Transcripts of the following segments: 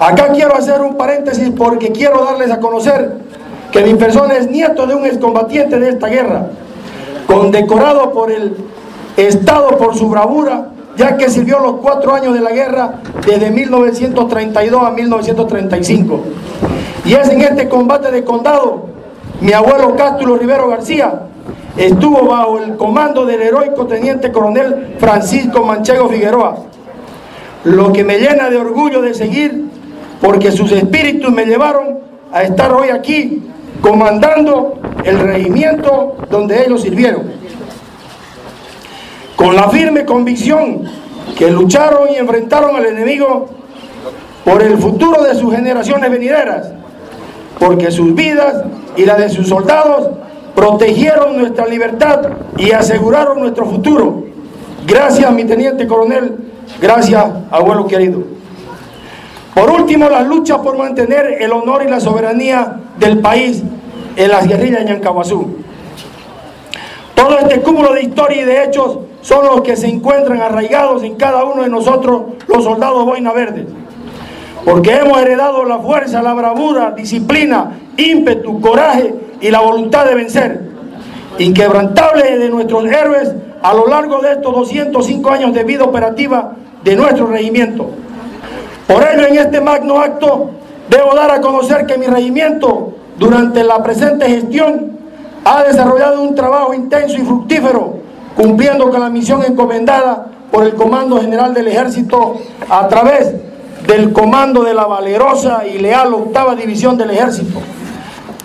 Acá quiero hacer un paréntesis porque quiero darles a conocer que mi persona es nieto de un excombatiente de esta guerra, condecorado por el Estado por su bravura, ya que sirvió los cuatro años de la guerra desde 1932 a 1935. Y es en este combate de condado, mi abuelo Cástulo Rivero García estuvo bajo el comando del heroico teniente coronel Francisco Manchego Figueroa, lo que me llena de orgullo de seguir, porque sus espíritus me llevaron a estar hoy aquí comandando el regimiento donde ellos sirvieron. Con la firme convicción que lucharon y enfrentaron al enemigo por el futuro de sus generaciones venideras, porque sus vidas y la de sus soldados protegieron nuestra libertad y aseguraron nuestro futuro. Gracias, mi teniente coronel, gracias, abuelo querido. Por último, la lucha por mantener el honor y la soberanía del país en las guerrillas de Yancahuazú. Todo este cúmulo de historia y de hechos son los que se encuentran arraigados en cada uno de nosotros, los soldados boina verdes. Porque hemos heredado la fuerza, la bravura, disciplina, ímpetu, coraje y la voluntad de vencer. Inquebrantable de nuestros héroes a lo largo de estos 205 años de vida operativa de nuestro regimiento. Por ello, en este magno acto, debo dar a conocer que mi regimiento, durante la presente gestión, ha desarrollado un trabajo intenso y fructífero, cumpliendo con la misión encomendada por el Comando General del Ejército a través del comando de la valerosa y leal octava división del Ejército.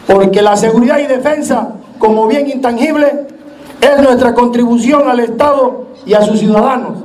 Porque la seguridad y defensa, como bien intangible, es nuestra contribución al Estado y a sus ciudadanos.